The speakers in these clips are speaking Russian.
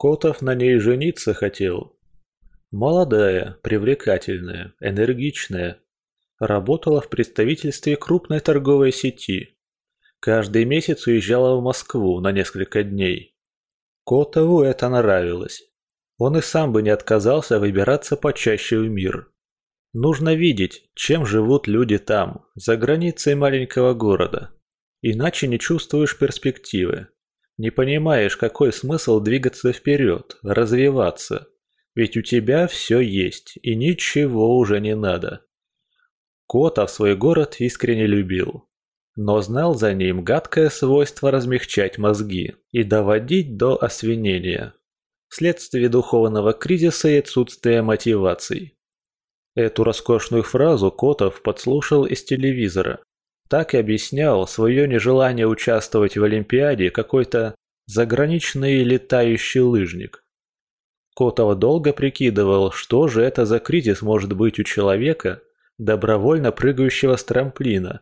Котов на ней жениться хотел. Молодая, привлекательная, энергичная. Работала в представительстве крупной торговой сети. Каждый месяц уезжала в Москву на несколько дней. Котову это нравилось. Он и сам бы не отказался выбираться почаще в мир. Нужно видеть, чем живут люди там, за границей маленького города. Иначе не чувствуешь перспективы. Не понимаешь, какой смысл двигаться вперед, развиваться. Ведь у тебя все есть, и ничего уже не надо. Кота в свой город искренне любил. Но знал за ним гадкое свойство размягчать мозги и доводить до освинения. Вследствие духовного кризиса и отсутствия мотиваций. Эту роскошную фразу Котов подслушал из телевизора. Так и объяснял свое нежелание участвовать в Олимпиаде какой-то заграничный летающий лыжник. Котов долго прикидывал, что же это за кризис может быть у человека, добровольно прыгающего с трамплина,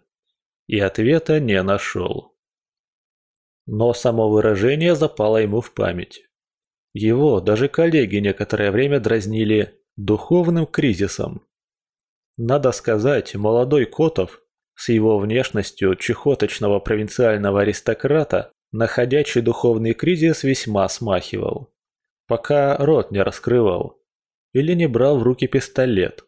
и ответа не нашел. Но само выражение запало ему в память. Его даже коллеги некоторое время дразнили духовным кризисом. Надо сказать, молодой Котов с его внешностью чехоточного провинциального аристократа находящий духовный кризис весьма смахивал. Пока рот не раскрывал. Или не брал в руки пистолет.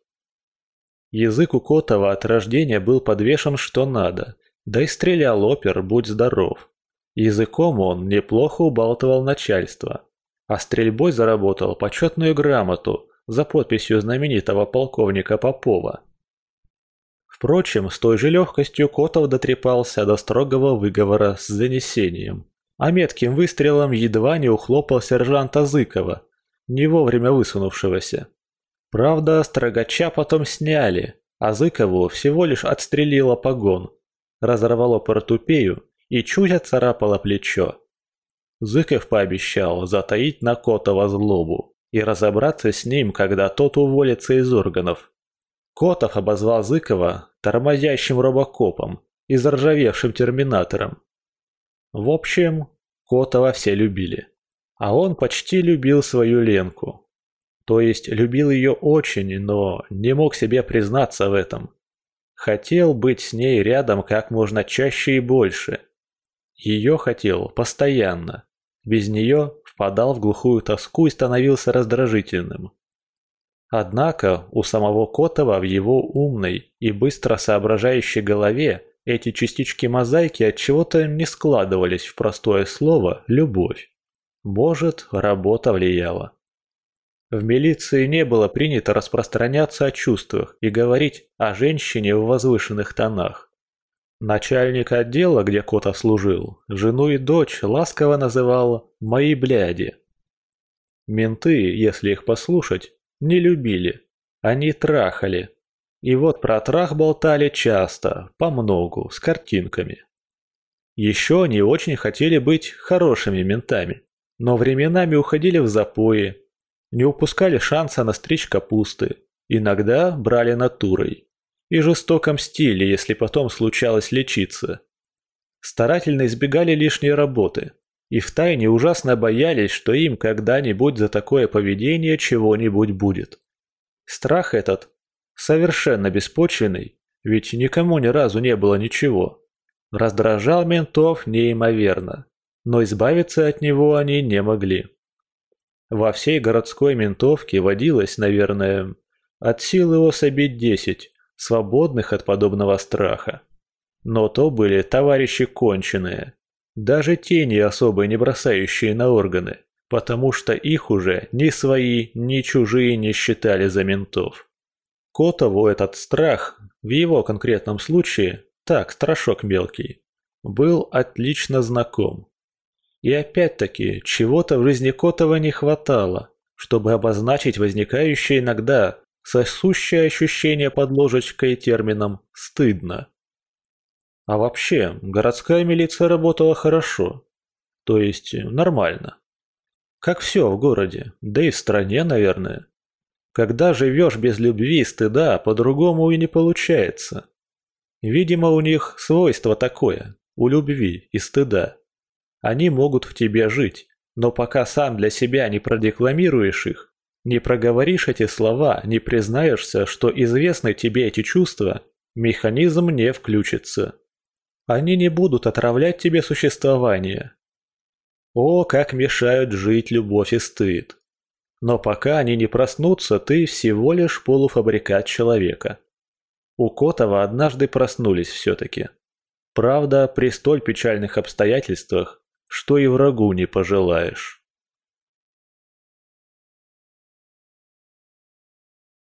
Язык у Котова от рождения был подвешен что надо, да и стрелял опер, будь здоров. Языком он неплохо убалтывал начальство, а стрельбой заработал почетную грамоту за подписью знаменитого полковника Попова. Впрочем, с той же легкостью Котов дотрепался до строгого выговора с занесением, а метким выстрелом едва не ухлопал сержанта Зыкова, не вовремя высунувшегося. Правда, строгача потом сняли, а Зыкову всего лишь отстрелило погон, разорвало портупею и чуть отцарапало плечо. Зыков пообещал затаить на Котова злобу и разобраться с ним, когда тот уволится из органов. Котов обозвал Зыкова тормозящим робокопом и заржавевшим терминатором. В общем, Котова все любили. А он почти любил свою Ленку. То есть любил ее очень, но не мог себе признаться в этом. Хотел быть с ней рядом как можно чаще и больше. Ее хотел постоянно. Без нее впадал в глухую тоску и становился раздражительным. Однако у самого Котова в его умной и быстро соображающей голове эти частички мозаики от чего-то не складывались в простое слово «любовь». Может, работа влияла. В милиции не было принято распространяться о чувствах и говорить о женщине в возвышенных тонах. Начальник отдела, где Котов служил, жену и дочь ласково называл «мои бляди». Менты, если их послушать, не любили. Они трахали. И вот про трах болтали часто, помногу, с картинками. Еще они очень хотели быть хорошими ментами, но временами уходили в запои, не упускали шанса на стричь капусты, иногда брали натурой. И жестоко мстили, если потом случалось лечиться. Старательно избегали лишней работы, и втайне ужасно боялись, что им когда-нибудь за такое поведение чего-нибудь будет. Страх этот совершенно беспочвенный, ведь никому ни разу не было ничего. Раздражал ментов неимоверно, но избавиться от него они не могли. Во всей городской ментовке водилось, наверное, от силы особить десять, свободных от подобного страха. Но то были товарищи конченые, даже тени особо не бросающие на органы, потому что их уже ни свои, ни чужие не считали за ментов. Котову этот страх, в его конкретном случае, так, страшок мелкий, был отлично знаком. И опять-таки, чего-то в жизни Котова не хватало, чтобы обозначить возникающее иногда сосущее ощущение под ложечкой термином «стыдно». А вообще, городская милиция работала хорошо. То есть, нормально. Как все в городе, да и в стране, наверное. Когда живешь без любви и стыда, по-другому и не получается. Видимо, у них свойство такое, у любви и стыда. Они могут в тебе жить, Но пока сам для себя не продекламируешь их, не проговоришь эти слова, не признаешься, что известны тебе эти чувства, механизм не включится. Они не будут отравлять тебе существование. О, как мешают жить любовь и стыд. Но пока они не проснутся, ты всего лишь полуфабрикат человека. У Котова однажды проснулись все-таки. Правда, при столь печальных обстоятельствах, что и врагу не пожелаешь.